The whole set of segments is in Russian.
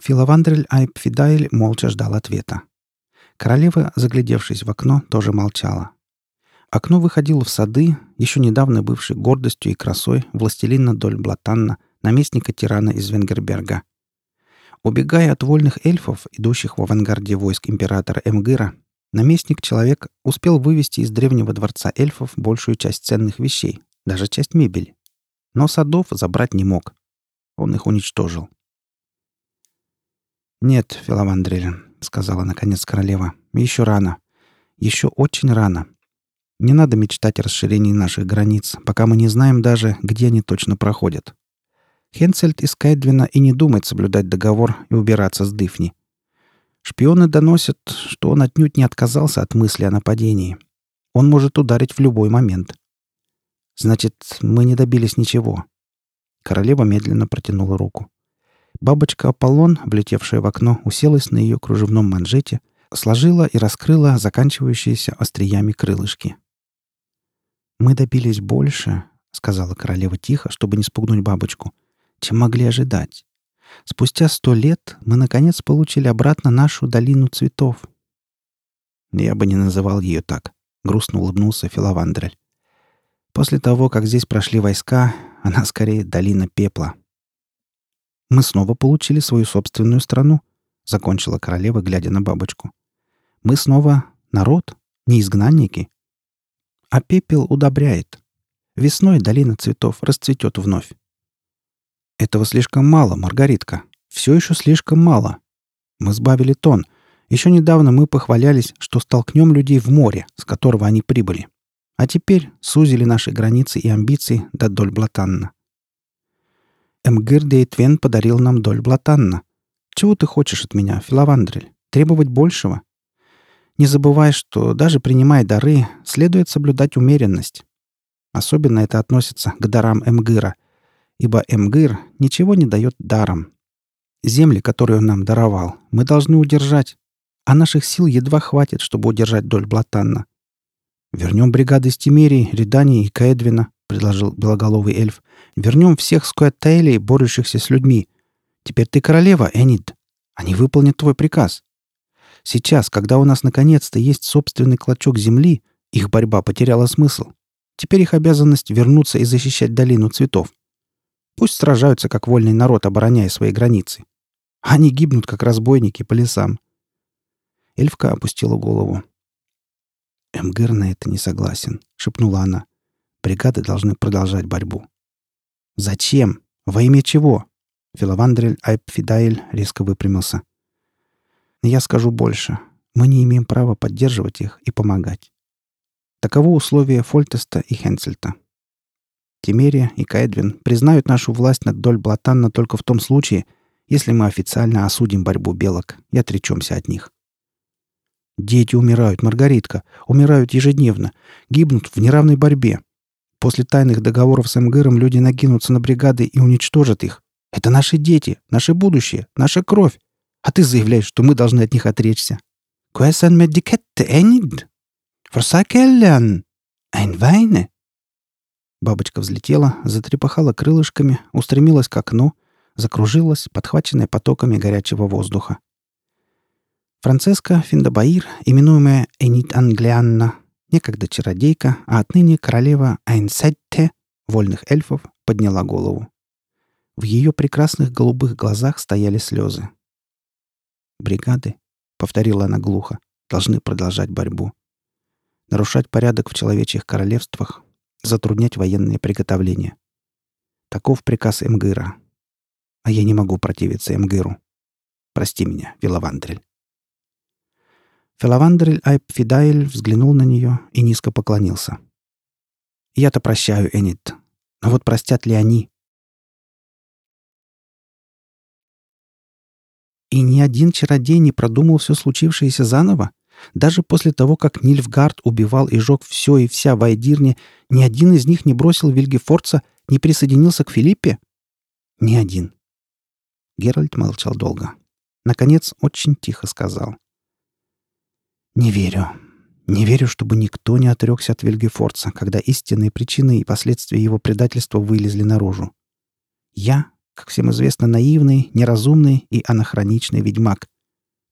Филовандрель Айпфидайль молча ждал ответа. Королева, заглядевшись в окно, тоже молчала. Окно выходило в сады, еще недавно бывший гордостью и красой властелина Доль Блатанна, наместника тирана из Венгерберга. Убегая от вольных эльфов, идущих в авангарде войск императора Эмгыра, наместник-человек успел вывести из древнего дворца эльфов большую часть ценных вещей, даже часть мебели. Но садов забрать не мог. Он их уничтожил. «Нет, Филовандрель», — сказала наконец королева, — «еще рано. Еще очень рано. Не надо мечтать о расширении наших границ, пока мы не знаем даже, где они точно проходят. Хенцельд из Кайдвина и не думает соблюдать договор и убираться с Дыфни. Шпионы доносят, что он отнюдь не отказался от мысли о нападении. Он может ударить в любой момент. Значит, мы не добились ничего. Королева медленно протянула руку. Бабочка Аполлон, влетевшая в окно, уселась на ее кружевном манжете, сложила и раскрыла заканчивающиеся остриями крылышки. «Мы добились больше», — сказала королева тихо, чтобы не спугнуть бабочку, — «чем могли ожидать. Спустя сто лет мы, наконец, получили обратно нашу долину цветов». «Я бы не называл ее так», — грустно улыбнулся Филовандрель. «После того, как здесь прошли войска, она скорее долина пепла». Мы снова получили свою собственную страну», — закончила королева, глядя на бабочку. «Мы снова народ, не изгнанники. А пепел удобряет. Весной долина цветов расцветет вновь». «Этого слишком мало, Маргаритка. Все еще слишком мало. Мы сбавили тон. Еще недавно мы похвалялись, что столкнем людей в море, с которого они прибыли. А теперь сузили наши границы и амбиции до доль блатанна. Эмгир Дейтвен подарил нам доль Блатанна. Чего ты хочешь от меня, Филовандрель? Требовать большего? Не забывай, что даже принимая дары, следует соблюдать умеренность. Особенно это относится к дарам Эмгыра, ибо Эмгыр ничего не дает даром. Земли, которые он нам даровал, мы должны удержать, а наших сил едва хватит, чтобы удержать доль Блатанна. Вернем бригады Стимерии, Редани и Каэдвина, предложил белоголовый эльф. «Вернем всех скуаттейлей, борющихся с людьми. Теперь ты королева, Энид. Они выполнят твой приказ. Сейчас, когда у нас наконец-то есть собственный клочок земли, их борьба потеряла смысл. Теперь их обязанность вернуться и защищать долину цветов. Пусть сражаются, как вольный народ, обороняя свои границы. Они гибнут, как разбойники по лесам. Эльфка опустила голову. «Эмгер на это не согласен», — шепнула она. Бригады должны продолжать борьбу. «Зачем? Во имя чего?» Филовандрель Айпфидаэль резко выпрямился. «Я скажу больше. Мы не имеем права поддерживать их и помогать. Таково условие Фольтеста и Хенцельта. Тимерия и Каэдвин признают нашу власть над Доль Блатанна только в том случае, если мы официально осудим борьбу белок и отречемся от них. Дети умирают, Маргаритка, умирают ежедневно, гибнут в неравной борьбе. После тайных договоров с МГРом люди накинутся на бригады и уничтожат их. Это наши дети, наше будущее, наша кровь. А ты заявляешь, что мы должны от них отречься. Куэсан медикетте энид? Форсакеллян? Эйнвайне? Бабочка взлетела, затрепахала крылышками, устремилась к окну, закружилась, подхваченная потоками горячего воздуха. Францеска Финдабаир, именуемая Энит Англианна, Некогда чародейка, а отныне королева Айнсетте, вольных эльфов, подняла голову. В ее прекрасных голубых глазах стояли слезы. «Бригады», — повторила она глухо, — «должны продолжать борьбу. Нарушать порядок в человечьих королевствах, затруднять военные приготовления. Таков приказ Эмгыра. А я не могу противиться Эмгыру. Прости меня, Вилавандрель. Филавандрель Айпфидаэль взглянул на нее и низко поклонился. «Я-то прощаю, Энит. Но вот простят ли они?» И ни один чародей не продумал все случившееся заново? Даже после того, как Нильфгард убивал и жег все и вся в Айдирне, ни один из них не бросил Вильгефорца, не присоединился к Филиппе? Ни один. Геральт молчал долго. Наконец, очень тихо сказал. Не верю. Не верю, чтобы никто не отрекся от Вильгефорца, когда истинные причины и последствия его предательства вылезли наружу. Я как всем известно, наивный, неразумный и анахроничный ведьмак.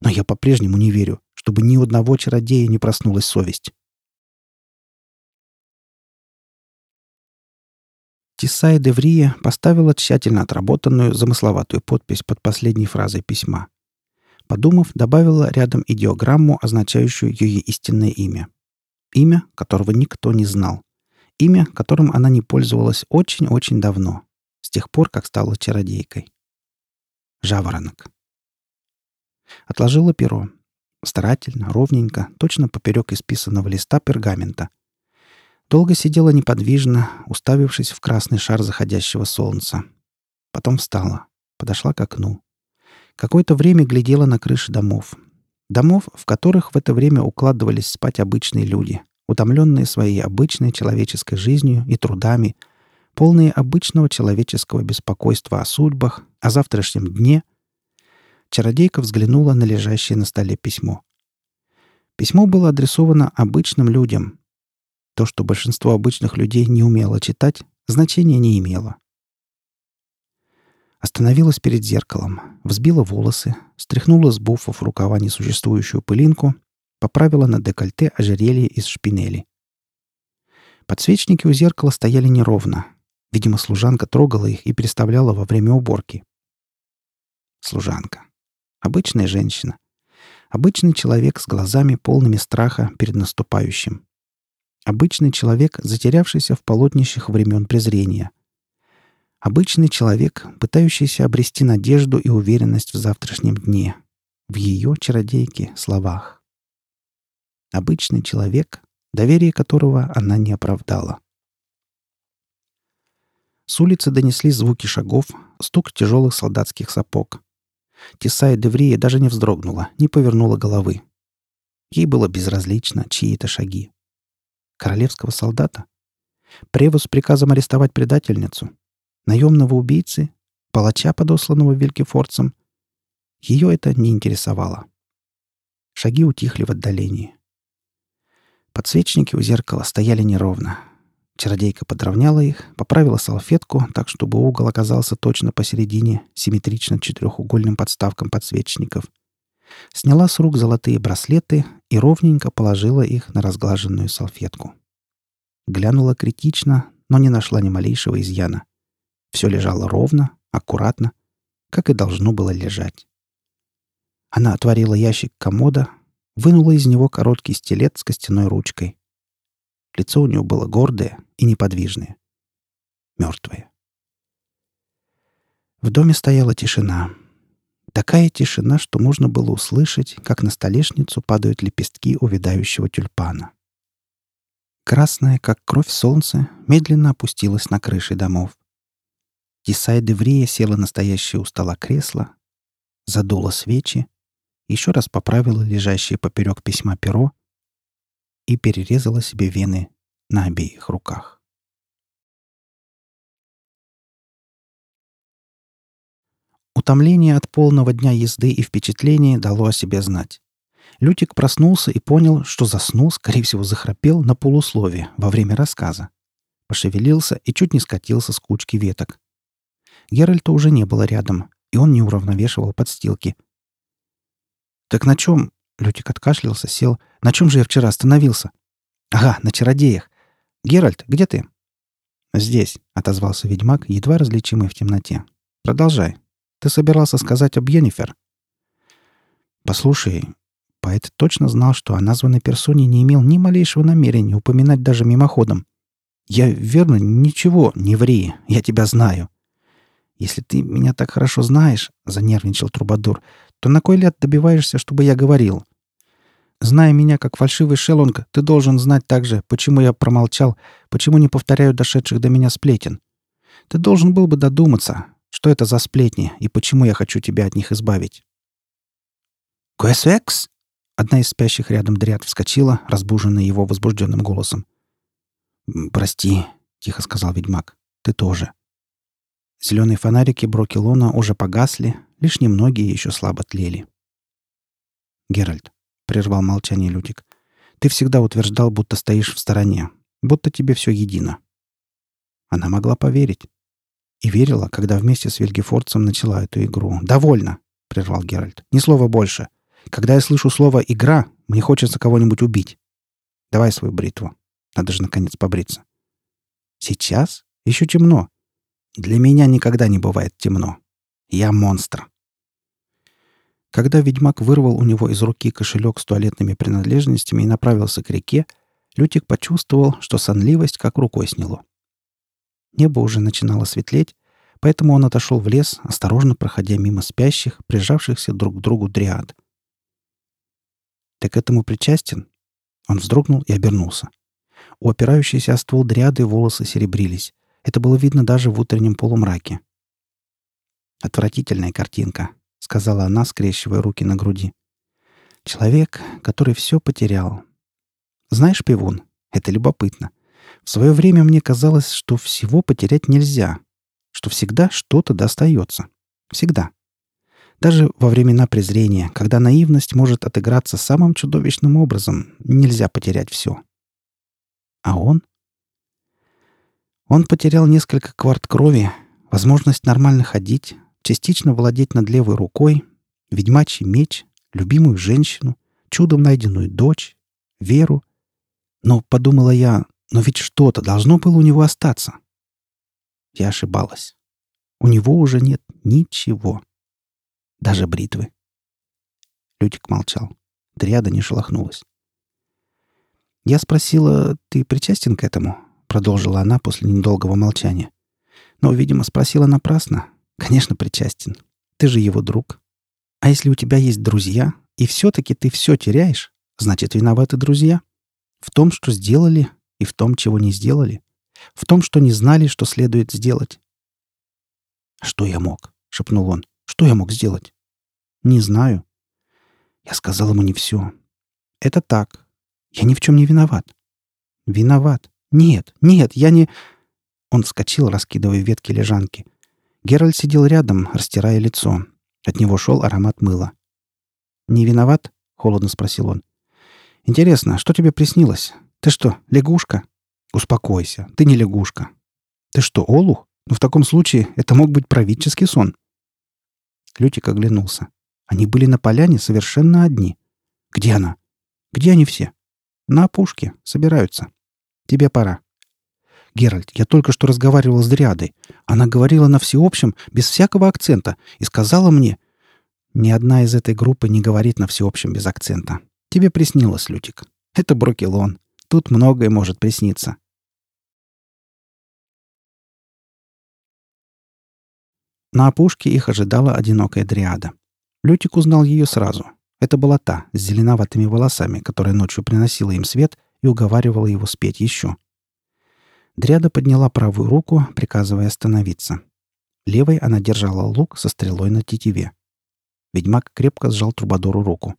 Но я по-прежнему не верю, чтобы ни одного чародея не проснулась совесть. Тисай Деврия поставила тщательно отработанную замысловатую подпись под последней фразой письма. Подумав, добавила рядом идиограмму, означающую ее истинное имя. Имя, которого никто не знал. Имя, которым она не пользовалась очень-очень давно, с тех пор, как стала чародейкой. Жаворонок. Отложила перо. Старательно, ровненько, точно поперек исписанного листа пергамента — Долго сидела неподвижно, уставившись в красный шар заходящего солнца. Потом встала, подошла к окну. Какое-то время глядела на крыши домов. Домов, в которых в это время укладывались спать обычные люди, утомленные своей обычной человеческой жизнью и трудами, полные обычного человеческого беспокойства о судьбах, о завтрашнем дне. Чародейка взглянула на лежащее на столе письмо. Письмо было адресовано обычным людям, то, что большинство обычных людей не умело читать, значения не имело. Остановилась перед зеркалом, взбила волосы, стряхнула с буфов рукава несуществующую пылинку, поправила на декольте ожерелье из шпинели. Подсвечники у зеркала стояли неровно. Видимо, служанка трогала их и переставляла во время уборки. Служанка. Обычная женщина. Обычный человек с глазами полными страха перед наступающим. Обычный человек, затерявшийся в полотнищах времен презрения. Обычный человек, пытающийся обрести надежду и уверенность в завтрашнем дне. В ее чародейке словах. Обычный человек, доверие которого она не оправдала. С улицы донесли звуки шагов, стук тяжелых солдатских сапог. Тесая Деврия даже не вздрогнула, не повернула головы. Ей было безразлично чьи-то шаги королевского солдата, превоз с приказом арестовать предательницу, наемного убийцы, палача, подосланного Вилькифорцем. Ее это не интересовало. Шаги утихли в отдалении. Подсвечники у зеркала стояли неровно. Чародейка подровняла их, поправила салфетку так, чтобы угол оказался точно посередине, симметрично четырехугольным подставкам подсвечников. Сняла с рук золотые браслеты и ровненько положила их на разглаженную салфетку. Глянула критично, но не нашла ни малейшего изъяна. Все лежало ровно, аккуратно, как и должно было лежать. Она отворила ящик комода, вынула из него короткий стилет с костяной ручкой. Лицо у нее было гордое и неподвижное. Мертвое. В доме стояла тишина. Такая тишина, что можно было услышать, как на столешницу падают лепестки увядающего тюльпана. Красное, как кровь солнце, медленно опустилось на крыши домов. Исай Деврия села на стоящее у стола кресло, задула свечи, еще раз поправила лежащее поперек письма перо и перерезала себе вены на обеих руках. Утомление от полного дня езды и впечатления дало о себе знать. Лютик проснулся и понял, что заснул, скорее всего, захрапел на полуслове во время рассказа. Пошевелился и чуть не скатился с кучки веток. Геральта уже не было рядом, и он не уравновешивал подстилки. «Так на чем?» — Лютик откашлялся, сел. «На чем же я вчера остановился?» «Ага, на чародеях. Геральт, где ты?» «Здесь», — отозвался ведьмак, едва различимый в темноте. «Продолжай. Ты собирался сказать об Йеннифер?» «Послушай, поэт точно знал, что о названной персоне не имел ни малейшего намерения упоминать даже мимоходом. Я, верно, ничего, не ври, я тебя знаю. Если ты меня так хорошо знаешь, — занервничал Трубадур, — то на кой ляд добиваешься, чтобы я говорил? Зная меня как фальшивый шелонг, ты должен знать также, почему я промолчал, почему не повторяю дошедших до меня сплетен. Ты должен был бы додуматься, что это за сплетни и почему я хочу тебя от них избавить?» «Куэсвекс?» Одна из спящих рядом дряд вскочила, разбуженная его возбужденным голосом. «Прости», — тихо сказал ведьмак. «Ты тоже». Зеленые фонарики Брокелона уже погасли, лишь немногие еще слабо тлели. «Геральт», — прервал молчание Лютик, — «ты всегда утверждал, будто стоишь в стороне, будто тебе все едино». Она могла поверить. И верила, когда вместе с Вильгефордцем начала эту игру. «Довольно!» — прервал Геральт. «Ни слова больше. Когда я слышу слово «игра», мне хочется кого-нибудь убить. Давай свою бритву. Надо же, наконец, побриться». «Сейчас? Еще темно. Для меня никогда не бывает темно. Я монстр». Когда ведьмак вырвал у него из руки кошелек с туалетными принадлежностями и направился к реке, Лютик почувствовал, что сонливость как рукой сняло. Небо уже начинало светлеть, поэтому он отошел в лес, осторожно проходя мимо спящих, прижавшихся друг к другу дриад. «Ты к этому причастен?» Он вздрогнул и обернулся. У опирающейся о ствол дриады волосы серебрились. Это было видно даже в утреннем полумраке. «Отвратительная картинка», — сказала она, скрещивая руки на груди. «Человек, который все потерял. Знаешь, Пивун, это любопытно. В свое время мне казалось, что всего потерять нельзя, что всегда что-то достается. Всегда. Даже во времена презрения, когда наивность может отыграться самым чудовищным образом, нельзя потерять все. А он? Он потерял несколько кварт крови, возможность нормально ходить, частично владеть над левой рукой, ведьмачий меч, любимую женщину, чудом найденную дочь, веру. Но, подумала я, но ведь что-то должно было у него остаться. Я ошибалась. У него уже нет ничего. Даже бритвы. Лютик молчал. Дриада не шелохнулась. «Я спросила, ты причастен к этому?» Продолжила она после недолгого молчания. Но, видимо, спросила напрасно. «Конечно, причастен. Ты же его друг. А если у тебя есть друзья, и все-таки ты все теряешь, значит, виноваты друзья. В том, что сделали, и в том, чего не сделали. В том, что не знали, что следует сделать. «Что я мог?» — шепнул он. «Что я мог сделать?» «Не знаю». Я сказал ему не все. «Это так. Я ни в чем не виноват». «Виноват. Нет, нет, я не...» Он вскочил, раскидывая ветки лежанки. Геральт сидел рядом, растирая лицо. От него шел аромат мыла. «Не виноват?» — холодно спросил он. «Интересно, что тебе приснилось? Ты что, лягушка? Успокойся, ты не лягушка. Ты что, олух? Ну, в таком случае это мог быть правительский сон. Лютик оглянулся. Они были на поляне совершенно одни. Где она? Где они все? На опушке. Собираются. Тебе пора. Геральт, я только что разговаривал с Дриадой. Она говорила на всеобщем, без всякого акцента, и сказала мне... Ни одна из этой группы не говорит на всеобщем без акцента. Тебе приснилось, Лютик. Это Брокелон. Тут многое может присниться. На опушке их ожидала одинокая дриада. Лютик узнал ее сразу. Это была та, с зеленоватыми волосами, которая ночью приносила им свет и уговаривала его спеть еще. Дриада подняла правую руку, приказывая остановиться. Левой она держала лук со стрелой на тетиве. Ведьмак крепко сжал Трубадору руку.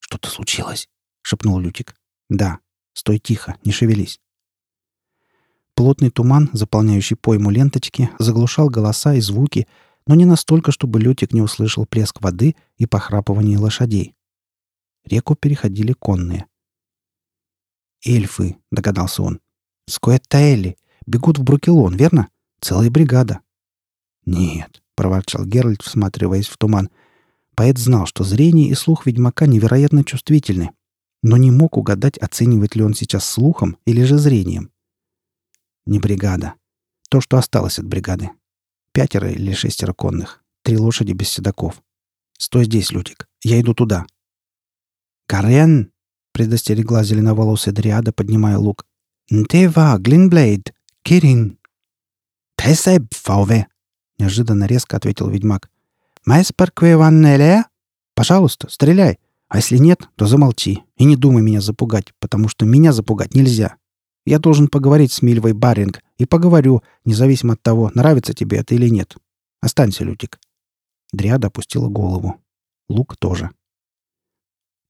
«Что-то случилось?» — шепнул Лютик. «Да», Стой тихо, не шевелись. Плотный туман, заполняющий пойму ленточки, заглушал голоса и звуки, но не настолько, чтобы Лютик не услышал плеск воды и похрапывание лошадей. Реку переходили конные. «Эльфы», — догадался он. «Скуэттаэли. Бегут в Брукелон, верно? Целая бригада». «Нет», — проворчал Геральт, всматриваясь в туман. Поэт знал, что зрение и слух ведьмака невероятно чувствительны, но не мог угадать, оценивает ли он сейчас слухом или же зрением. Не бригада. То, что осталось от бригады. Пятеро или шестеро конных. Три лошади без седаков. Стой здесь, Лютик. Я иду туда. «Карен!» — предостерегла зеленоволосая дриада, поднимая лук. «Нтева, Глинблейд, Кирин!» «Тесеб, фауве!» — неожиданно резко ответил ведьмак. «Майспер квеваннеле?» «Пожалуйста, стреляй!» А если нет, то замолчи и не думай меня запугать, потому что меня запугать нельзя. Я должен поговорить с Мильвой Баринг и поговорю, независимо от того, нравится тебе это или нет. Останься, Лютик». Дриада опустила голову. Лук тоже.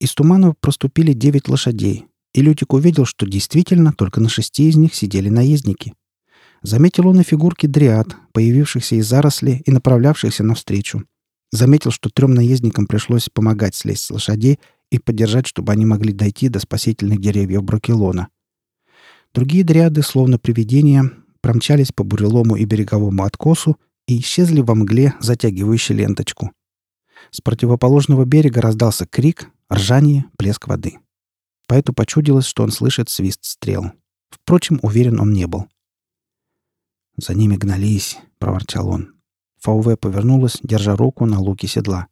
Из тумана проступили девять лошадей, и Лютик увидел, что действительно только на шести из них сидели наездники. Заметил он и фигурки дриад, появившихся из заросли и направлявшихся навстречу. Заметил, что трем наездникам пришлось помогать слезть с лошадей и поддержать, чтобы они могли дойти до спасительных деревьев Брокелона. Другие дриады, словно привидения, промчались по бурелому и береговому откосу и исчезли во мгле, затягивающей ленточку. С противоположного берега раздался крик, ржание, плеск воды. Поэту почудилось, что он слышит свист стрел. Впрочем, уверен он не был. «За ними гнались», — проворчал он. ФАУВ повернулась, держа руку на луке седла.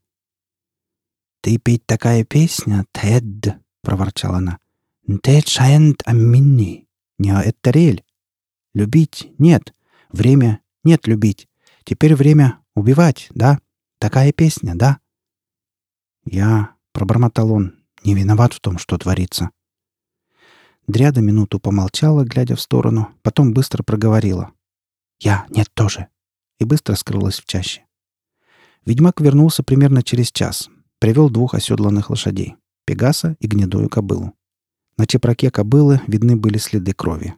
«Ты петь такая песня, Тед!» — проворчала она. «Тед шаент амминни. Не эттерель. Любить — нет. Время — нет любить. Теперь время убивать, да? Такая песня, да?» «Я», — пробормотал он, — «не виноват в том, что творится». Дряда минуту помолчала, глядя в сторону, потом быстро проговорила. «Я нет тоже!» и быстро скрылась в чаще. Ведьмак вернулся примерно через час. Привел двух оседланных лошадей — Пегаса и гнедую кобылу. На чепраке кобылы видны были следы крови.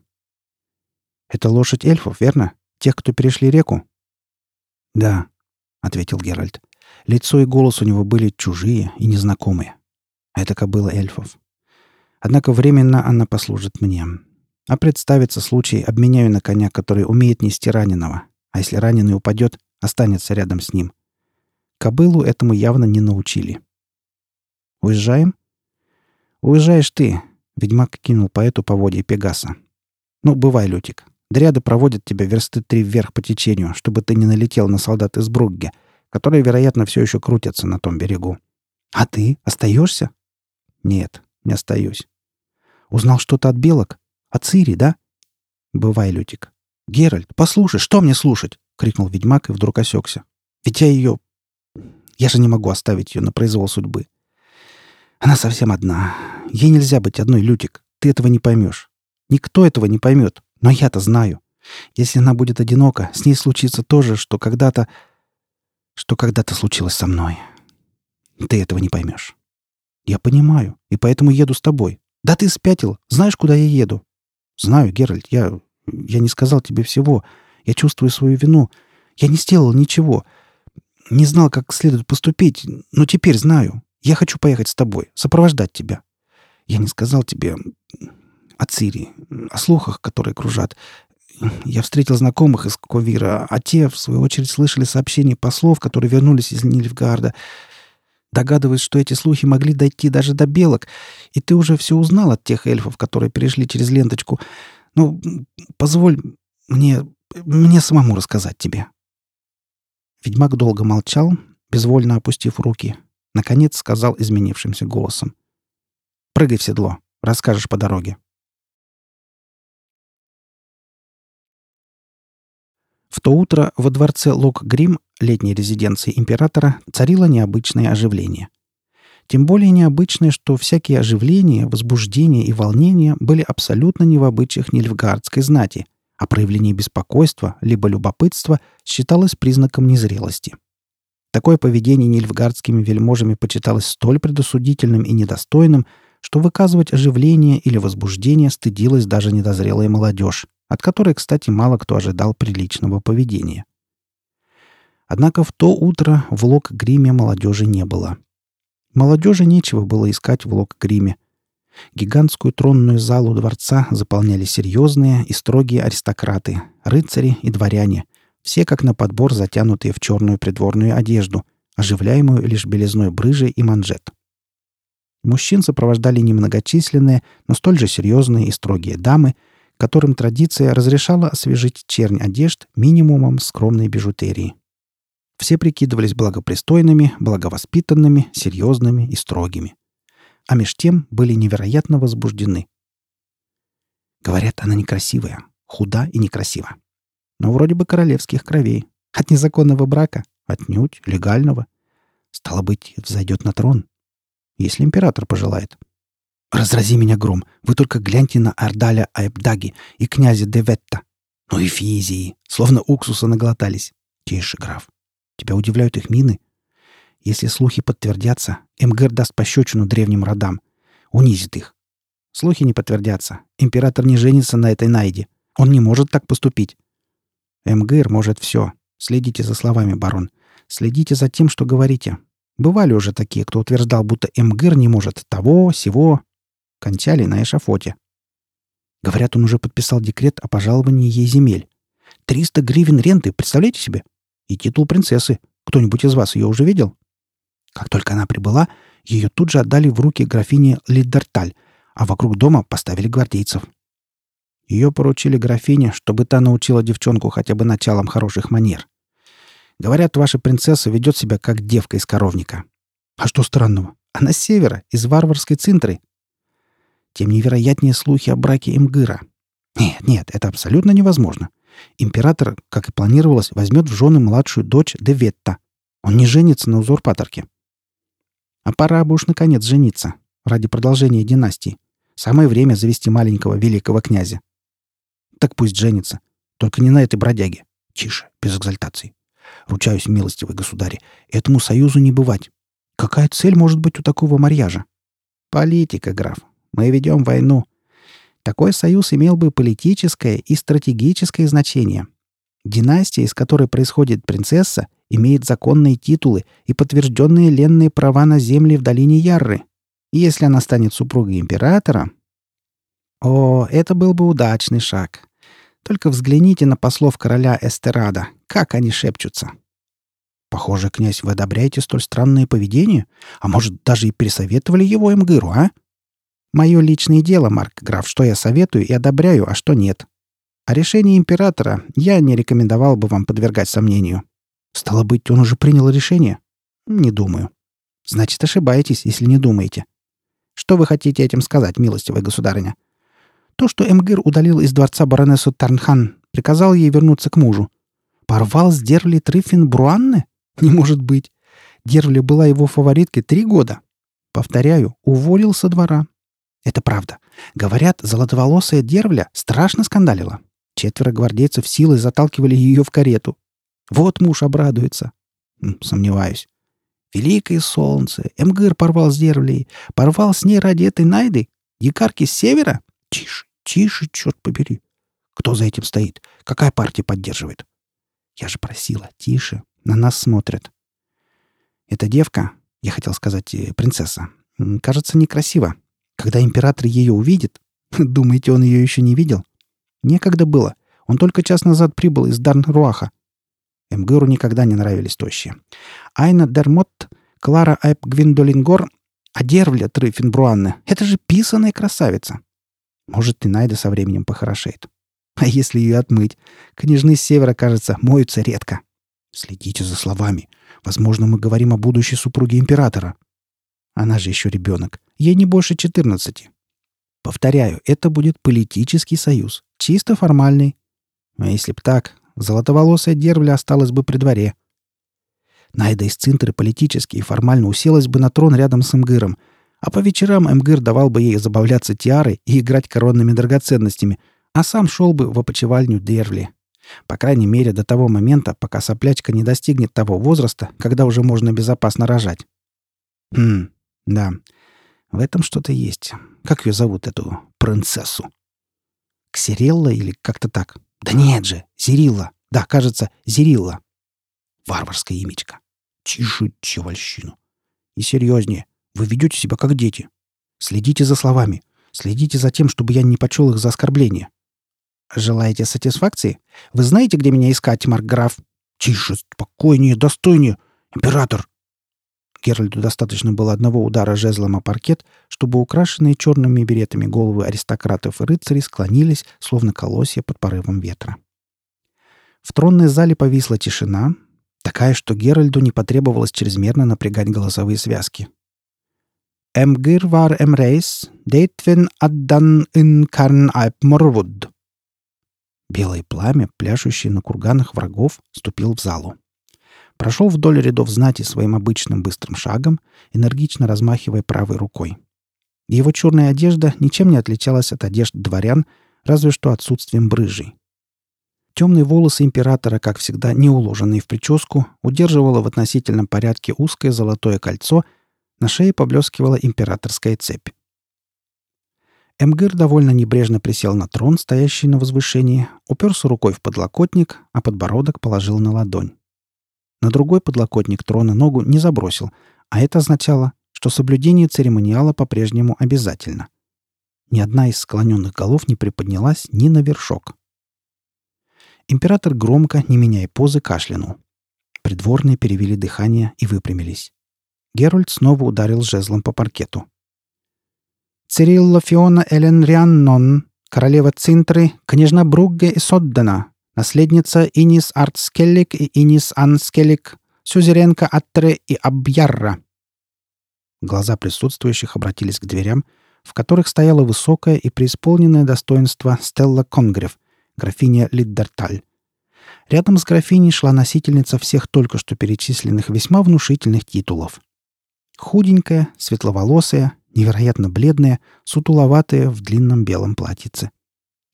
«Это лошадь эльфов, верно? Тех, кто перешли реку?» «Да», — ответил Геральт. Лицо и голос у него были чужие и незнакомые. Это кобыла эльфов. Однако временно она послужит мне. А представится случай, обменяю на коня, который умеет нести раненого. А если раненый упадет, останется рядом с ним. Кобылу этому явно не научили. «Уезжаем?» «Уезжаешь ты», — ведьмак кинул поэту поводья Пегаса. «Ну, бывай, Лютик. Дряды проводят тебя версты три вверх по течению, чтобы ты не налетел на солдат из Бругге, которые, вероятно, все еще крутятся на том берегу. А ты остаешься? Нет, не остаюсь. Узнал что-то от белок? От Цири, да? Бывай, Лютик. Геральт, послушай, что мне слушать? крикнул ведьмак и вдруг осекся. Ведь я ее... Я же не могу оставить ее на произвол судьбы. Она совсем одна. Ей нельзя быть одной, Лютик. Ты этого не поймешь. Никто этого не поймет. Но я-то знаю. Если она будет одинока, с ней случится то же, что когда-то что когда-то случилось со мной. Ты этого не поймешь. Я понимаю, и поэтому еду с тобой. Да ты спятил. Знаешь, куда я еду? Знаю, Геральт, я... Я не сказал тебе всего. Я чувствую свою вину. Я не сделал ничего. Не знал, как следует поступить, но теперь знаю. Я хочу поехать с тобой, сопровождать тебя. Я не сказал тебе о Цири, о слухах, которые кружат. Я встретил знакомых из Ковира, а те, в свою очередь, слышали сообщения послов, которые вернулись из Нильфгарда. Догадываюсь, что эти слухи могли дойти даже до белок, и ты уже все узнал от тех эльфов, которые перешли через ленточку. Ну, позволь мне... мне самому рассказать тебе». Ведьмак долго молчал, безвольно опустив руки. Наконец сказал изменившимся голосом. «Прыгай в седло. Расскажешь по дороге». В то утро во дворце Лок-Грим, летней резиденции императора, царило необычное оживление. Тем более необычное, что всякие оживления, возбуждения и волнения были абсолютно не в обычаях нильфгардской знати, а проявление беспокойства либо любопытства считалось признаком незрелости. Такое поведение нильфгардскими вельможами почиталось столь предосудительным и недостойным, что выказывать оживление или возбуждение стыдилась даже недозрелая молодежь, от которой, кстати, мало кто ожидал приличного поведения. Однако в то утро в Лок-Гриме молодежи не было. Молодежи нечего было искать в Лок-Гриме. Гигантскую тронную залу дворца заполняли серьезные и строгие аристократы, рыцари и дворяне, все как на подбор затянутые в черную придворную одежду, оживляемую лишь белизной брыжи и манжет. Мужчин сопровождали немногочисленные, но столь же серьезные и строгие дамы — которым традиция разрешала освежить чернь одежд минимумом скромной бижутерии. Все прикидывались благопристойными, благовоспитанными, серьезными и строгими. А меж тем были невероятно возбуждены. Говорят, она некрасивая, худа и некрасива. Но вроде бы королевских кровей. От незаконного брака, отнюдь, легального. Стало быть, взойдет на трон. Если император пожелает. Разрази меня гром. Вы только гляньте на Ардаля Айбдаги и князя Деветта. Ну и физии. Словно уксуса наглотались. Тише, граф. Тебя удивляют их мины? Если слухи подтвердятся, МГР даст пощечину древним родам. Унизит их. Слухи не подтвердятся. Император не женится на этой найде. Он не может так поступить. МГР может все. Следите за словами, барон. Следите за тем, что говорите. Бывали уже такие, кто утверждал, будто МГР не может того, сего, кончали на эшафоте. Говорят, он уже подписал декрет о пожаловании ей земель. 300 гривен ренты, представляете себе? И титул принцессы. Кто-нибудь из вас ее уже видел? Как только она прибыла, ее тут же отдали в руки графине Лидерталь, а вокруг дома поставили гвардейцев. Ее поручили графине, чтобы та научила девчонку хотя бы началам хороших манер. Говорят, ваша принцесса ведет себя как девка из коровника. А что странного? Она с севера, из варварской цинтры. Тем невероятнее слухи о браке Имгыра. Нет, нет, это абсолютно невозможно. Император, как и планировалось, возьмет в жены младшую дочь Деветта. Он не женится на узурпаторке. А пора бы уж наконец жениться. Ради продолжения династии. Самое время завести маленького великого князя. Так пусть женится. Только не на этой бродяге. Тише, без экзальтации. Ручаюсь, милостивый государь, этому союзу не бывать. Какая цель может быть у такого марьяжа? Политика, граф. Мы ведем войну. Такой союз имел бы политическое и стратегическое значение. Династия, из которой происходит принцесса, имеет законные титулы и подтвержденные ленные права на земли в долине Ярры. И если она станет супругой императора... О, это был бы удачный шаг. Только взгляните на послов короля Эстерада. Как они шепчутся. Похоже, князь, вы одобряете столь странное поведение? А может, даже и пересоветовали его МГРу, а? Мое личное дело, Марк Граф, что я советую и одобряю, а что нет. А решение императора я не рекомендовал бы вам подвергать сомнению. Стало быть, он уже принял решение? Не думаю. Значит, ошибаетесь, если не думаете. Что вы хотите этим сказать, милостивая государыня? То, что Эмгир удалил из дворца баронессу Тарнхан, приказал ей вернуться к мужу. Порвал с Дервли Триффин Бруанне? Не может быть. Дервли была его фавориткой три года. Повторяю, уволил со двора. Это правда. Говорят, золотоволосая Дервля страшно скандалила. Четверо гвардейцев силой заталкивали ее в карету. Вот муж обрадуется. Сомневаюсь. Великое солнце. Эмгыр порвал с Дервлей. Порвал с ней ради этой Найды? Дикарки с севера? Тише, тише, черт побери. Кто за этим стоит? Какая партия поддерживает? Я же просила, тише. На нас смотрят. Эта девка, я хотел сказать, э, принцесса, кажется некрасиво. Когда император ее увидит... Думаете, он ее еще не видел? Некогда было. Он только час назад прибыл из Дарн-Руаха. Эмгыру никогда не нравились тощие. Айна Дермот, Клара Айп Гвиндолингор, а Дервля Трыфенбруанне — это же писаная красавица. Может, и Найда со временем похорошеет. А если ее отмыть? Княжны с севера, кажется, моются редко. Следите за словами. Возможно, мы говорим о будущей супруге императора. Она же еще ребенок. Ей не больше 14. Повторяю, это будет политический союз. Чисто формальный. А если б так, золотоволосая Дервля осталась бы при дворе. Найда из Цинтры политически и формально уселась бы на трон рядом с Мгыром — а по вечерам МГИР давал бы ей забавляться тиарой и играть коронными драгоценностями, а сам шел бы в опочивальню Дервли. По крайней мере, до того момента, пока соплячка не достигнет того возраста, когда уже можно безопасно рожать. Хм, да, в этом что-то есть. Как ее зовут, эту принцессу? Ксирелла или как-то так? Да нет же, Зирилла. Да, кажется, Зирилла. Варварская имечка. Тише, чевальщину. И серьезнее. Вы ведете себя как дети. Следите за словами. Следите за тем, чтобы я не почел их за оскорбление. Желаете сатисфакции? Вы знаете, где меня искать, Маркграф? Тише, спокойнее, достойнее. Император!» Геральду достаточно было одного удара жезлом о паркет, чтобы украшенные черными беретами головы аристократов и рыцарей склонились, словно колосья под порывом ветра. В тронной зале повисла тишина, такая, что Геральду не потребовалось чрезмерно напрягать голосовые связки. Эмгир var эмрейс, дейтвен аддан ин карн Морвуд. Белое пламя, пляшущее на курганах врагов, ступил в залу. Прошел вдоль рядов знати своим обычным быстрым шагом, энергично размахивая правой рукой. Его черная одежда ничем не отличалась от одежд дворян, разве что отсутствием брыжей. Темные волосы императора, как всегда, не уложенные в прическу, удерживало в относительном порядке узкое золотое кольцо — на шее поблескивала императорская цепь. Эмгыр довольно небрежно присел на трон, стоящий на возвышении, уперся рукой в подлокотник, а подбородок положил на ладонь. На другой подлокотник трона ногу не забросил, а это означало, что соблюдение церемониала по-прежнему обязательно. Ни одна из склоненных голов не приподнялась ни на вершок. Император громко, не меняя позы, кашлянул. Придворные перевели дыхание и выпрямились. Геральт снова ударил жезлом по паркету. «Цирилла Фиона Элен Рианнон, королева Цинтры, княжна Бругге и Соддена, наследница Инис Артскеллик и Инис Анскеллик, Сюзеренко Аттре и Абьярра». Глаза присутствующих обратились к дверям, в которых стояла высокая и преисполненное достоинство Стелла Конгрев, графиня Лиддерталь. Рядом с графиней шла носительница всех только что перечисленных весьма внушительных титулов. Худенькая, светловолосая, невероятно бледная, сутуловатая в длинном белом платьице.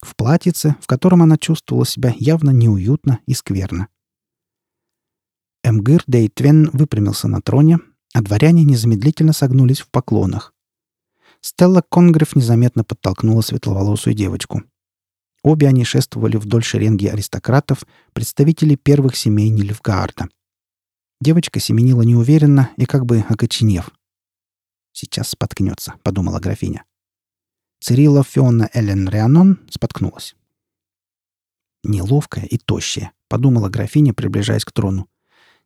В платьице, в котором она чувствовала себя явно неуютно и скверно. Эмгир Дейтвен выпрямился на троне, а дворяне незамедлительно согнулись в поклонах. Стелла Конгрев незаметно подтолкнула светловолосую девочку. Обе они шествовали вдоль шеренги аристократов, представителей первых семей Нильфгаарда. Девочка семенила неуверенно и как бы окоченев. «Сейчас споткнется», — подумала графиня. Цирилла Фиона Элен Рианон споткнулась. «Неловкая и тощая», — подумала графиня, приближаясь к трону.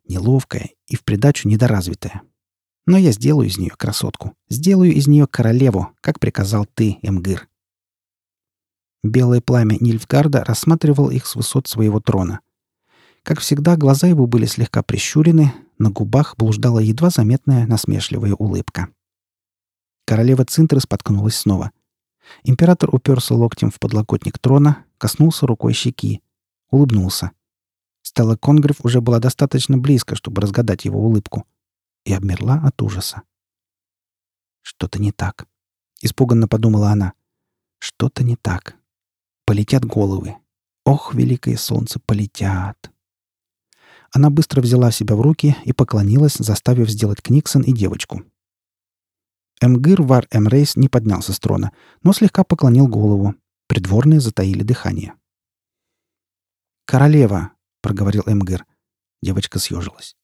«Неловкая и в придачу недоразвитая. Но я сделаю из нее красотку. Сделаю из нее королеву, как приказал ты, Эмгир». Белое пламя Нильфгарда рассматривал их с высот своего трона. Как всегда, глаза его были слегка прищурены, на губах блуждала едва заметная насмешливая улыбка. Королева Цинтры споткнулась снова. Император уперся локтем в подлокотник трона, коснулся рукой щеки, улыбнулся. Стелла Конгрев уже была достаточно близко, чтобы разгадать его улыбку, и обмерла от ужаса. «Что-то не так», — испуганно подумала она. «Что-то не так. Полетят головы. Ох, великое солнце, полетят. Она быстро взяла себя в руки и поклонилась, заставив сделать Книксон и девочку. Эмгир Вар Эмрейс не поднялся с трона, но слегка поклонил голову. Придворные затаили дыхание. «Королева!» — проговорил Эмгир. Девочка съежилась.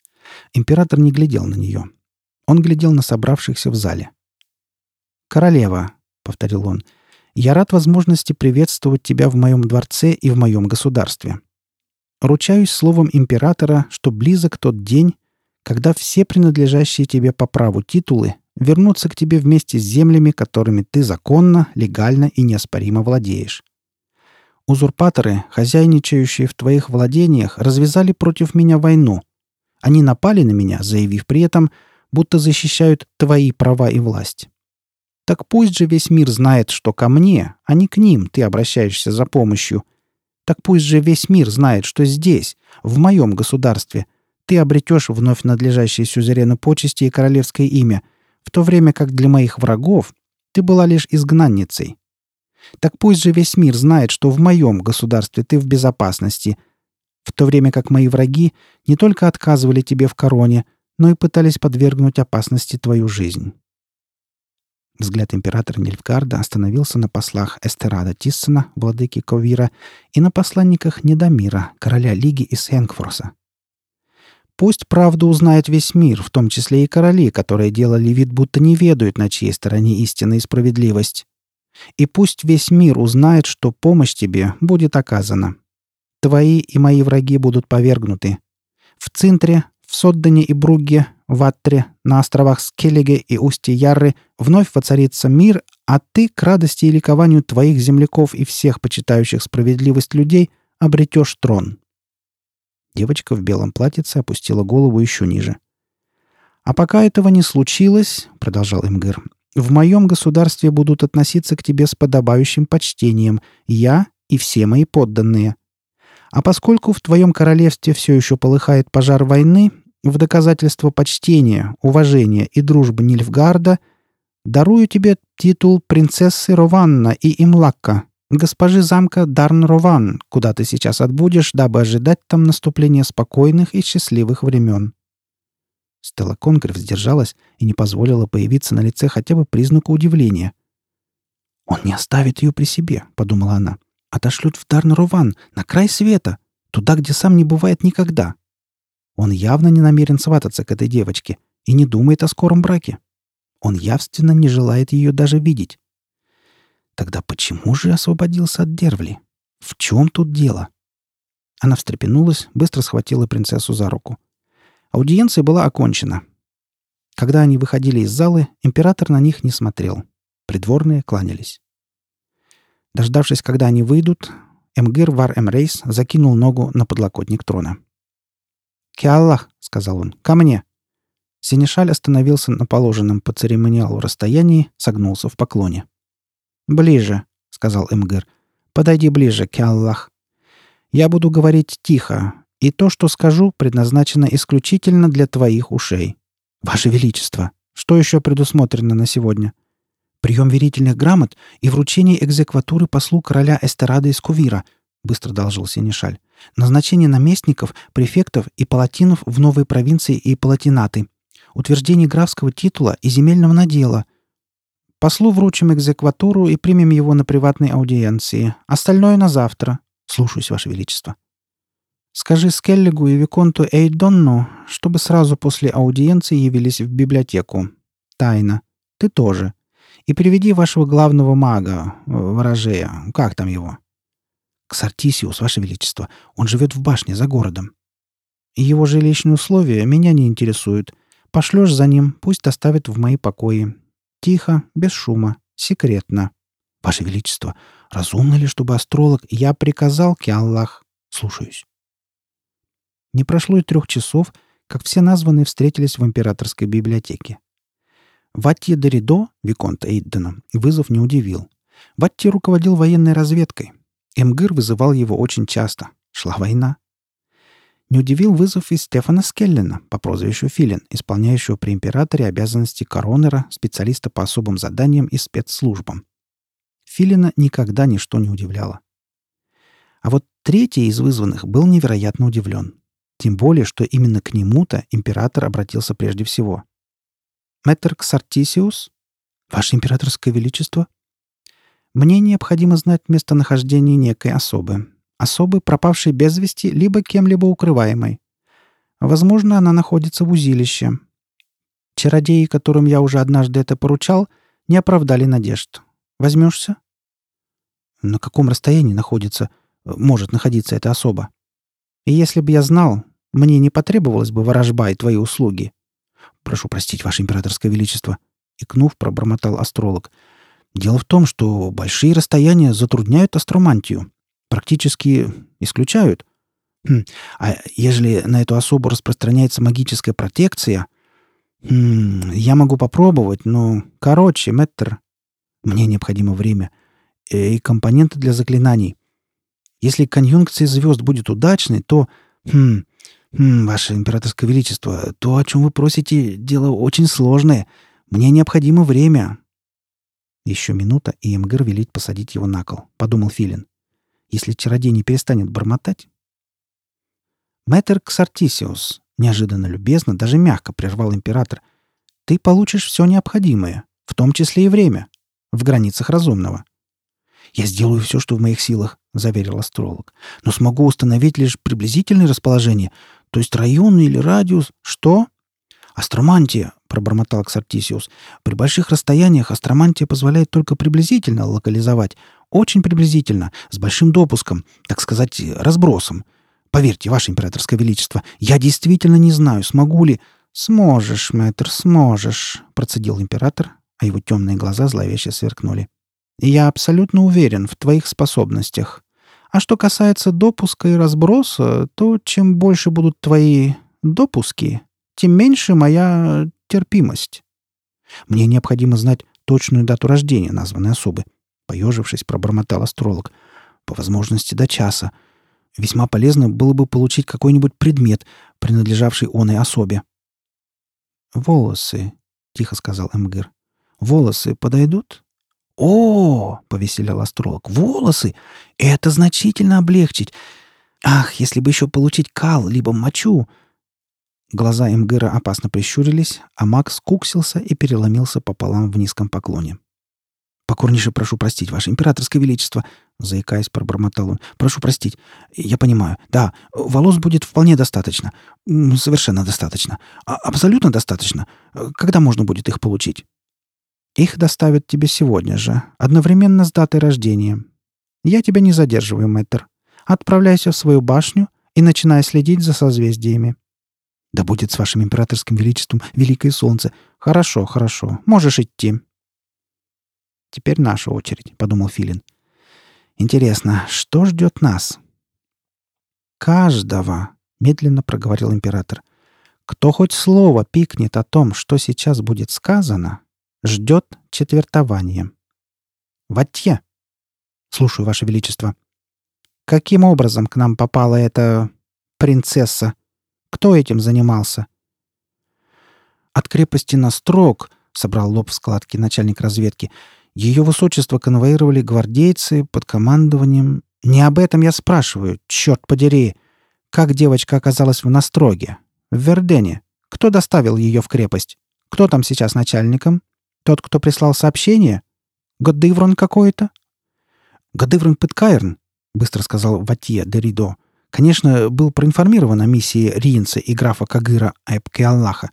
Император не глядел на нее. Он глядел на собравшихся в зале. «Королева!» — повторил он — я рад возможности приветствовать тебя в моем дворце и в моем государстве. Ручаюсь словом императора, что близок тот день, когда все принадлежащие тебе по праву титулы вернутся к тебе вместе с землями, которыми ты законно, легально и неоспоримо владеешь. Узурпаторы, хозяйничающие в твоих владениях, развязали против меня войну. Они напали на меня, заявив при этом, будто защищают твои права и власть. Так пусть же весь мир знает, что ко мне, а не к ним ты обращаешься за помощью. Так пусть же весь мир знает, что здесь, в моем государстве, ты обретешь вновь надлежащие сюзерену почести и королевское имя, в то время как для моих врагов ты была лишь изгнанницей. Так пусть же весь мир знает, что в моем государстве ты в безопасности, в то время как мои враги не только отказывали тебе в короне, но и пытались подвергнуть опасности твою жизнь. Взгляд императора Нильфгарда остановился на послах Эстерада Тиссона, владыки Ковира, и на посланниках Недомира, короля Лиги из Хэнкфорса. Пусть правду узнает весь мир, в том числе и короли, которые делали вид, будто не ведают, на чьей стороне истина и справедливость. И пусть весь мир узнает, что помощь тебе будет оказана. Твои и мои враги будут повергнуты. В Цинтре, в Соддане и Бругге, в Аттре, на островах Скеллиге и устье Ярры вновь воцарится мир, а ты, к радости и ликованию твоих земляков и всех почитающих справедливость людей, обретешь трон». Девочка в белом платьице опустила голову еще ниже. «А пока этого не случилось, — продолжал Имгыр, — в моем государстве будут относиться к тебе с подобающим почтением, я и все мои подданные. А поскольку в твоем королевстве все еще полыхает пожар войны, в доказательство почтения, уважения и дружбы Нильфгарда дарую тебе титул принцессы Рованна и Имлакка, госпожи замка Дарн-Рован, куда ты сейчас отбудешь, дабы ожидать там наступления спокойных и счастливых времен». Стелла Конгрев сдержалась и не позволила появиться на лице хотя бы признаку удивления. «Он не оставит ее при себе», — подумала она. «Отошлют в Дарн-Рован, на край света, туда, где сам не бывает никогда. Он явно не намерен свататься к этой девочке и не думает о скором браке. Он явственно не желает ее даже видеть. Тогда почему же освободился от Дервли? В чем тут дело? Она встрепенулась, быстро схватила принцессу за руку. Аудиенция была окончена. Когда они выходили из залы, император на них не смотрел. Придворные кланялись. Дождавшись, когда они выйдут, Эмгир Вар Эмрейс закинул ногу на подлокотник трона. «Киаллах», — сказал он, — «ко мне». Синишаль остановился на положенном по церемониалу расстоянии, согнулся в поклоне. «Ближе», — сказал Эмгир. «Подойди ближе, Киаллах. Я буду говорить тихо, и то, что скажу, предназначено исключительно для твоих ушей. Ваше Величество, что еще предусмотрено на сегодня?» Прием верительных грамот и вручение экзекватуры послу короля Эстерады из Кувира, быстро доложил Синишаль. Назначение наместников, префектов и палатинов в новые провинции и палатинаты. Утверждение графского титула и земельного надела. Послу вручим экзекватуру и примем его на приватной аудиенции. Остальное на завтра. Слушаюсь, Ваше Величество. Скажи Скеллигу и Виконту Эйдонну, чтобы сразу после аудиенции явились в библиотеку. Тайна. Ты тоже и приведи вашего главного мага, э, ворожея, как там его?» «Ксартисиус, ваше величество. Он живет в башне за городом. Его жилищные условия меня не интересуют. Пошлешь за ним, пусть доставит в мои покои. Тихо, без шума, секретно. Ваше Величество, разумно ли, чтобы астролог я приказал, Киаллах? Слушаюсь. Не прошло и трех часов, как все названные встретились в императорской библиотеке. Ватти Доридо, Виконта Эйддена, вызов не удивил. Ватти руководил военной разведкой. Эмгыр вызывал его очень часто. Шла война. Не удивил вызов и Стефана Скеллена по прозвищу Филин, исполняющего при императоре обязанности коронера, специалиста по особым заданиям и спецслужбам. Филина никогда ничто не удивляло. А вот третий из вызванных был невероятно удивлен. Тем более, что именно к нему-то император обратился прежде всего. Мэтр Ксартисиус? Ваше императорское величество? Мне необходимо знать местонахождение некой особы. Особы, пропавшей без вести, либо кем-либо укрываемой. Возможно, она находится в узилище. Чародеи, которым я уже однажды это поручал, не оправдали надежд. Возьмешься? На каком расстоянии находится, может находиться эта особа? И если бы я знал, мне не потребовалось бы ворожба и твои услуги. «Прошу простить, Ваше Императорское Величество», — икнув, пробормотал астролог. «Дело в том, что большие расстояния затрудняют астромантию. Практически исключают. Хм, а ежели на эту особу распространяется магическая протекция... Хм, я могу попробовать, но... Короче, мэтр, мне необходимо время. И компоненты для заклинаний. Если конъюнкция звезд будет удачной, то... Хм, «Ваше императорское величество, то, о чем вы просите, дело очень сложное. Мне необходимо время». Еще минута, и Эмгер велит посадить его на кол, — подумал Филин. «Если чародей не перестанет бормотать...» «Мэтр Ксартисиус», — неожиданно любезно, даже мягко прервал император, — «ты получишь все необходимое, в том числе и время, в границах разумного. «Я сделаю все, что в моих силах», — заверил астролог. «Но смогу установить лишь приблизительное расположение, то есть район или радиус. Что?» «Астромантия», — пробормотал Ксартисиус. «При больших расстояниях астромантия позволяет только приблизительно локализовать. Очень приблизительно, с большим допуском, так сказать, разбросом. Поверьте, Ваше Императорское Величество, я действительно не знаю, смогу ли...» «Сможешь, мэтр, сможешь», — процедил император, а его темные глаза зловеще сверкнули. Я абсолютно уверен в твоих способностях. А что касается допуска и разброса, то чем больше будут твои допуски, тем меньше моя терпимость. Мне необходимо знать точную дату рождения названной особы. Поежившись, пробормотал астролог. По возможности до часа. Весьма полезно было бы получить какой-нибудь предмет, принадлежавший оной особе. «Волосы», — тихо сказал Эмгир. «Волосы подойдут?» «О!» — повеселял астролог. «Волосы! Это значительно облегчить! Ах, если бы еще получить кал, либо мочу!» Глаза Эмгыра опасно прищурились, а Макс куксился и переломился пополам в низком поклоне. «Покорнейше прошу простить, Ваше Императорское Величество!» — заикаясь, пробормотал он. «Прошу простить. Я понимаю. Да, волос будет вполне достаточно. Совершенно достаточно. А абсолютно достаточно. Когда можно будет их получить?» Их доставят тебе сегодня же, одновременно с датой рождения. Я тебя не задерживаю, мэтр. Отправляйся в свою башню и начинай следить за созвездиями. Да будет с вашим императорским величеством великое солнце. Хорошо, хорошо. Можешь идти. Теперь наша очередь, подумал Филин. Интересно, что ждет нас? Каждого, медленно проговорил император. Кто хоть слово пикнет о том, что сейчас будет сказано, ждет четвертование. Ватье. Слушаю, Ваше Величество. Каким образом к нам попала эта принцесса? Кто этим занимался? От крепости на строк, собрал лоб в складке начальник разведки, ее высочество конвоировали гвардейцы под командованием... Не об этом я спрашиваю, черт подери. Как девочка оказалась в Настроге? В Вердене? Кто доставил ее в крепость? Кто там сейчас начальником? Тот, кто прислал сообщение? Годыврон какой-то? Годыврон Пыткайрн, быстро сказал Ватье Деридо. Конечно, был проинформирован о миссии Риенца и графа Кагыра Айбке Аллаха.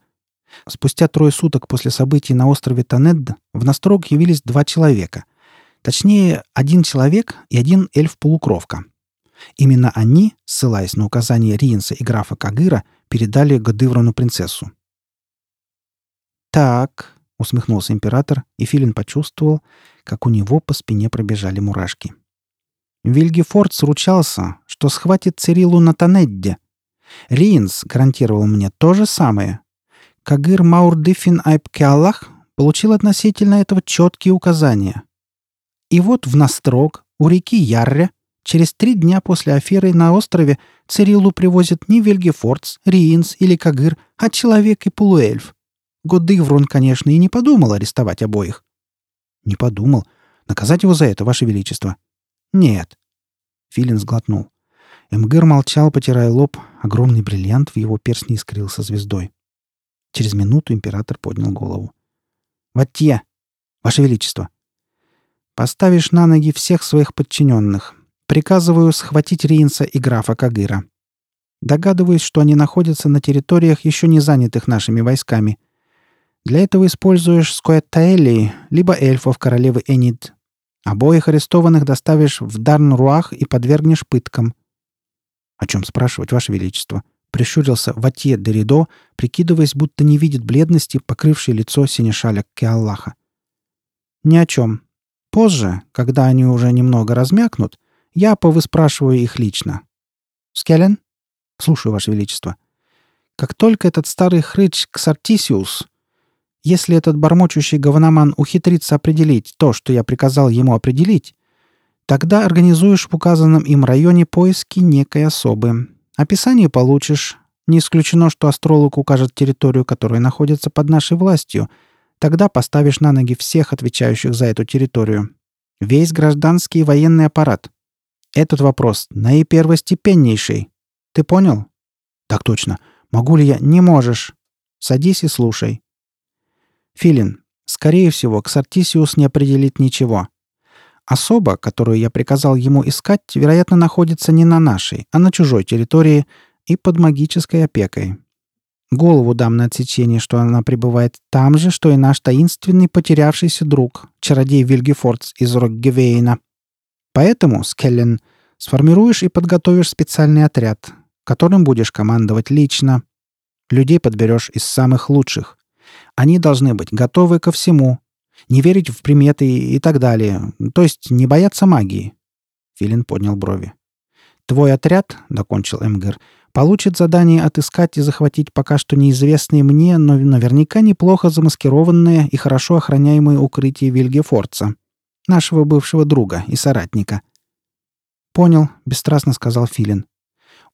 Спустя трое суток после событий на острове Танедд в Настрог явились два человека. Точнее, один человек и один эльф-полукровка. Именно они, ссылаясь на указания Риенса и графа Кагыра, передали Годыврону принцессу. «Так», — усмехнулся император, и Филин почувствовал, как у него по спине пробежали мурашки. Вильгефорд сручался, что схватит Цирилу на Танедде. Риенс гарантировал мне то же самое. Кагыр Маурдыфин Айбкеаллах получил относительно этого четкие указания. И вот в Настрог, у реки Ярре, через три дня после аферы на острове Цирилу привозят не Вильгефордс, Риенс или Кагыр, а человек и полуэльф. Годыврун, конечно, и не подумал арестовать обоих. Не подумал. Наказать его за это, Ваше Величество. Нет. Филин сглотнул. МГР молчал, потирая лоб. Огромный бриллиант в его перстне искрился звездой. Через минуту император поднял голову. «Ватье! Ваше Величество! Поставишь на ноги всех своих подчиненных. Приказываю схватить Ринса и графа Кагыра. Догадываюсь, что они находятся на территориях, еще не занятых нашими войсками. Для этого используешь Скоэттаэли, либо эльфов королевы Энид. Обоих арестованных доставишь в Дарн-Руах и подвергнешь пыткам. О чем спрашивать, Ваше Величество? Прищурился Ватье Деридо, прикидываясь, будто не видит бледности, покрывшей лицо синешаля Кеаллаха. Ни о чем. Позже, когда они уже немного размякнут, я повыспрашиваю их лично. Скелен? Слушаю, Ваше Величество. Как только этот старый хрыч Ксартисиус если этот бормочущий говноман ухитрится определить то, что я приказал ему определить, тогда организуешь в указанном им районе поиски некой особы. Описание получишь. Не исключено, что астролог укажет территорию, которая находится под нашей властью. Тогда поставишь на ноги всех отвечающих за эту территорию. Весь гражданский и военный аппарат. Этот вопрос наипервостепеннейший. Ты понял? Так точно. Могу ли я? Не можешь. Садись и слушай. Филин. Скорее всего, Ксартисиус не определит ничего. Особа, которую я приказал ему искать, вероятно, находится не на нашей, а на чужой территории и под магической опекой. Голову дам на отсечение, что она пребывает там же, что и наш таинственный потерявшийся друг, чародей Вильгефордс из Рокгевейна. Поэтому, Скеллен, сформируешь и подготовишь специальный отряд, которым будешь командовать лично. Людей подберешь из самых лучших. Они должны быть готовы ко всему, не верить в приметы и так далее, то есть не бояться магии. Филин поднял брови. «Твой отряд», — докончил Эмгер, — «получит задание отыскать и захватить пока что неизвестные мне, но наверняка неплохо замаскированное и хорошо охраняемое укрытие Вильгефорца, нашего бывшего друга и соратника». «Понял», — бесстрастно сказал Филин.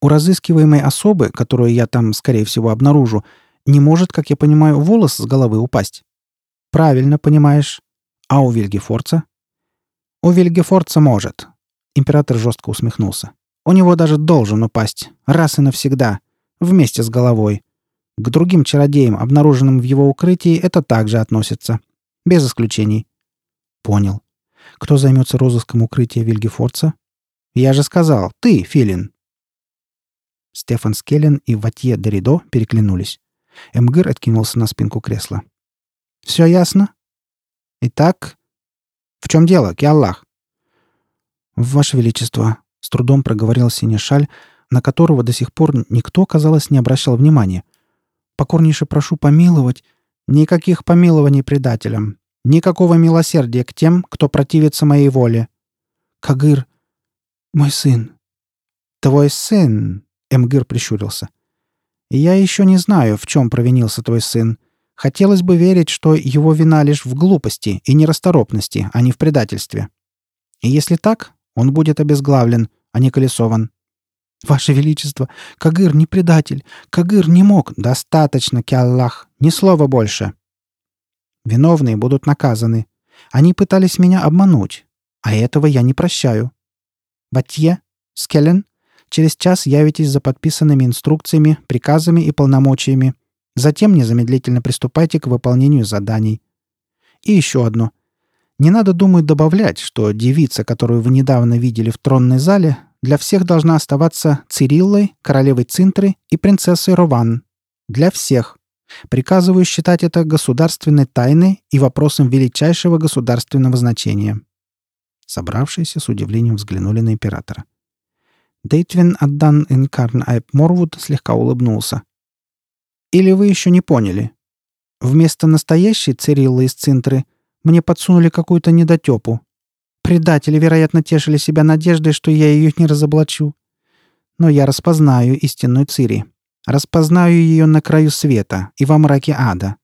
«У разыскиваемой особы, которую я там, скорее всего, обнаружу, не может, как я понимаю, волос с головы упасть. Правильно понимаешь. А у Вильгефорца? У Вильгефорца может. Император жестко усмехнулся. У него даже должен упасть. Раз и навсегда. Вместе с головой. К другим чародеям, обнаруженным в его укрытии, это также относится. Без исключений. Понял. Кто займется розыском укрытия Вильгефорца? Я же сказал, ты, Филин. Стефан Скеллен и Ватье Деридо переглянулись. Эмгыр откинулся на спинку кресла. «Все ясно? Итак, в чем дело, Киаллах?» «Ваше Величество», С трудом проговорил Синешаль, на которого до сих пор никто, казалось, не обращал внимания. «Покорнейше прошу помиловать. Никаких помилований предателям. Никакого милосердия к тем, кто противится моей воле. Кагыр, мой сын». «Твой сын», — Эмгир прищурился. «Я еще не знаю, в чем провинился твой сын. Хотелось бы верить, что его вина лишь в глупости и нерасторопности, а не в предательстве. И если так, он будет обезглавлен, а не колесован. «Ваше Величество, Кагыр не предатель. Кагыр не мог. Достаточно, Киаллах. Ни слова больше. Виновные будут наказаны. Они пытались меня обмануть. А этого я не прощаю. Батье, Скеллен, через час явитесь за подписанными инструкциями, приказами и полномочиями. Затем незамедлительно приступайте к выполнению заданий. И еще одно. Не надо, думаю, добавлять, что девица, которую вы недавно видели в тронной зале, для всех должна оставаться Цириллой, королевой Цинтры и принцессой Рован. Для всех. Приказываю считать это государственной тайной и вопросом величайшего государственного значения». Собравшиеся с удивлением взглянули на императора. Дейтвин Аддан Инкарн Айп Морвуд слегка улыбнулся. Или вы еще не поняли? Вместо настоящей Цириллы из Цинтры мне подсунули какую-то недотепу. Предатели, вероятно, тешили себя надеждой, что я ее не разоблачу. Но я распознаю истинную Цири. Распознаю ее на краю света и во мраке ада.